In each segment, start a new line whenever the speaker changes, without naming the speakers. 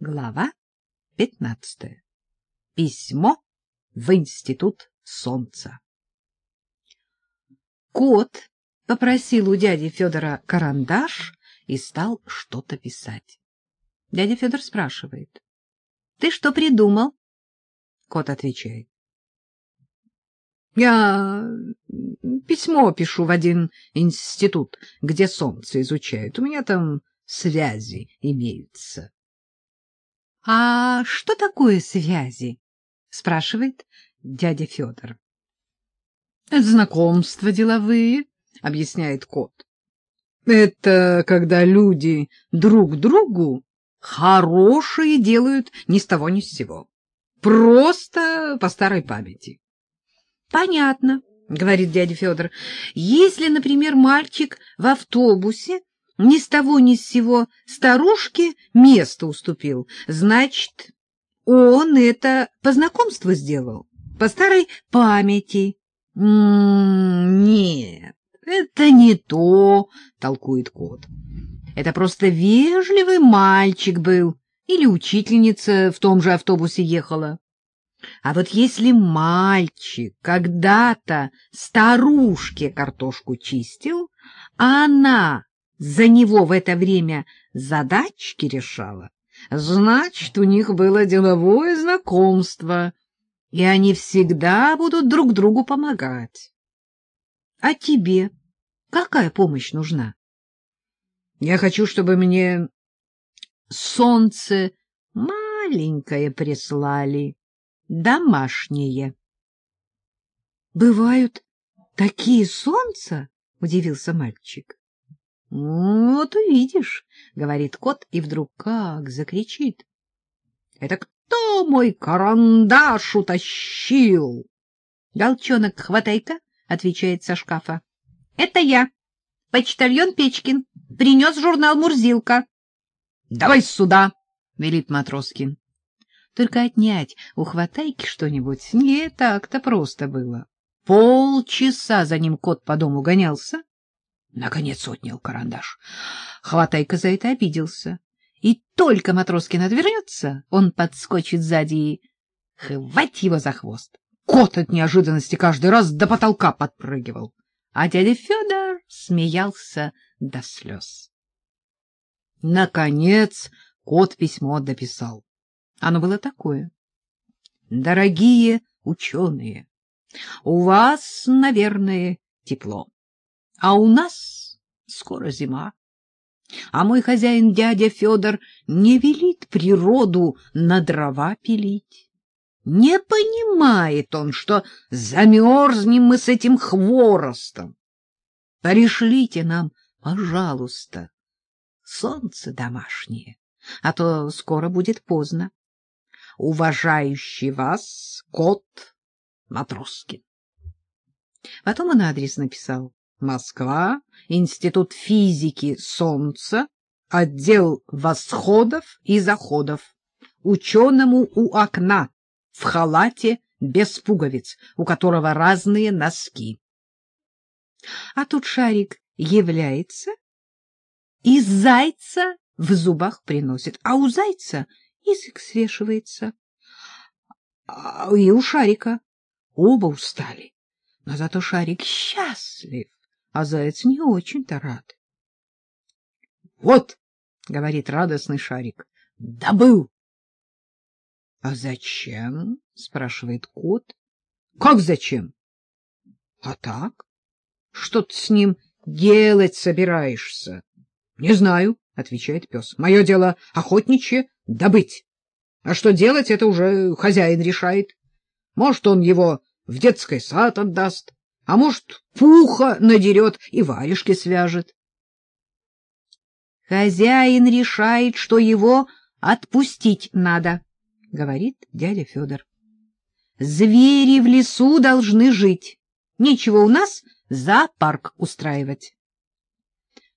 Глава пятнадцатая. Письмо в Институт Солнца. Кот попросил у дяди Федора карандаш и стал что-то писать. Дядя Федор спрашивает. — Ты что придумал? Кот отвечает. — Я письмо пишу в один институт, где солнце изучают. У меня там связи имеются. — А что такое связи? — спрашивает дядя Федор. — Знакомства деловые, — объясняет кот. — Это когда люди друг другу хорошие делают ни с того ни с сего. Просто по старой памяти. — Понятно, — говорит дядя Федор. — Если, например, мальчик в автобусе ни с того ни с сего старушке место уступил. Значит, он это по знакомству сделал, по старой памяти. М -м нет, это не то, толкует кот. Это просто вежливый мальчик был, или учительница в том же автобусе ехала. А вот если мальчик когда-то старушке картошку чистил, а она за него в это время задачки решала, значит, у них было деловое знакомство, и они всегда будут друг другу помогать. А тебе какая помощь нужна? Я хочу, чтобы мне солнце маленькое прислали, домашнее. — Бывают такие солнца? — удивился мальчик. — Вот увидишь, — говорит кот, и вдруг как закричит. — Это кто мой карандаш утащил? — Голчонок, хватай-ка, — отвечает со шкафа. — Это я, почтальон Печкин, принес журнал «Мурзилка». — Давай сюда, — велит Матроскин. Только отнять у хватайки что-нибудь не так-то просто было. Полчаса за ним кот по дому гонялся, Наконец отнял карандаш. Хватайка за это обиделся. И только Матроскин отвернется, он подскочит сзади и... Хвать его за хвост! Кот от неожиданности каждый раз до потолка подпрыгивал, а дядя Федор смеялся до слез. Наконец кот письмо дописал. Оно было такое. «Дорогие ученые, у вас, наверное, тепло. А у нас скоро зима. А мой хозяин дядя Федор не велит природу на дрова пилить. Не понимает он, что замерзнем мы с этим хворостом. Пришлите нам, пожалуйста, солнце домашнее, а то скоро будет поздно. Уважающий вас кот Матроскин. Потом он адрес написал. Москва, Институт физики Солнца, отдел восходов и заходов, ученому у окна, в халате без пуговиц, у которого разные носки. А тут шарик является и зайца в зубах приносит, а у зайца язык свешивается. А, и у шарика оба устали, но зато шарик счастлив а заяц не очень-то рад. — Вот, — говорит радостный шарик, — добыл. — А зачем? — спрашивает кот. — Как зачем? — А так. Что ты с ним делать собираешься? — Не знаю, — отвечает пес. — Мое дело охотничье — добыть. А что делать, это уже хозяин решает. Может, он его в детский сад отдаст, а может, пуха надерет и варежки свяжет. Хозяин решает, что его отпустить надо, — говорит дядя Федор. Звери в лесу должны жить. Нечего у нас зоопарк устраивать.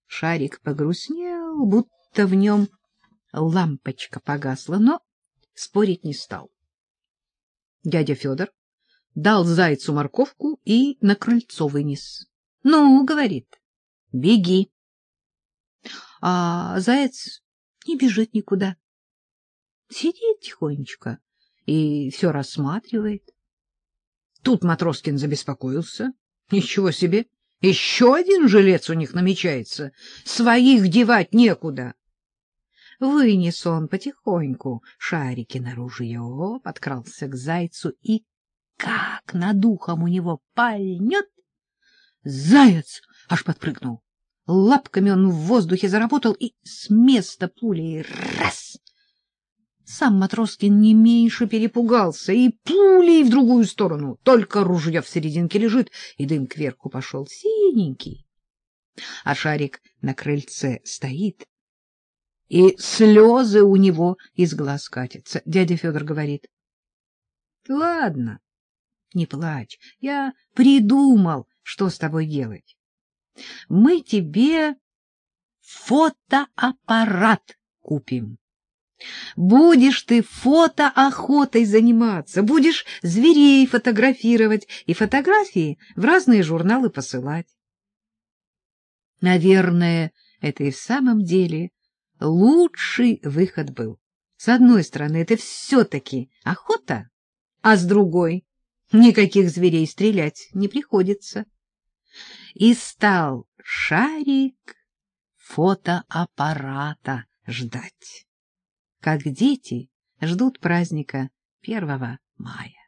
Шарик погрустнел, будто в нем лампочка погасла, но спорить не стал. Дядя Федор дал зайцу морковку и на крыльцо вынес. — Ну, — говорит, — беги. А заяц не бежит никуда. Сидит тихонечко и все рассматривает. Тут Матроскин забеспокоился. Ничего себе! Еще один жилец у них намечается. Своих девать некуда. Вынес он потихоньку шарики на ружье, подкрался к зайцу и как над ухом у него пальнет. Заяц аж подпрыгнул. Лапками он в воздухе заработал и с места пулей раз — сам Матроскин не меньше перепугался, и пулей в другую сторону. Только ружье в серединке лежит, и дым кверху пошел синенький. А шарик на крыльце стоит, и слезы у него из глаз катятся. Дядя Федор говорит, — Ладно, не плачь, я придумал, что с тобой делать. Мы тебе фотоаппарат купим. Будешь ты фотоохотой заниматься, будешь зверей фотографировать и фотографии в разные журналы посылать. Наверное, это и в самом деле лучший выход был. С одной стороны, это все-таки охота, а с другой — никаких зверей стрелять не приходится. И стал шарик фотоаппарата ждать как дети ждут праздника 1 мая.